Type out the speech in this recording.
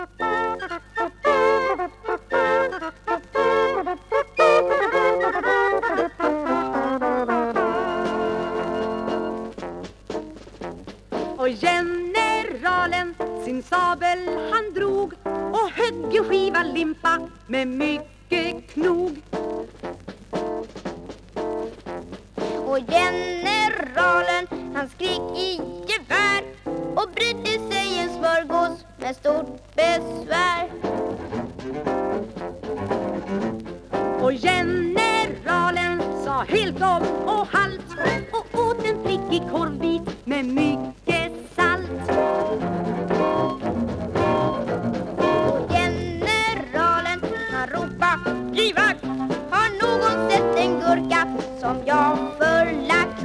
Och generalen sin sabel han drog och högg en skiva limpa med mycket knog. Och generalen han skrek brydde sig en smörgås med stort besvär. Och generalen sa helt om och halt och åt en prickig korvbit med mycket salt. Generalen han ropa givakt har någon sett en gurka som jag förlagt?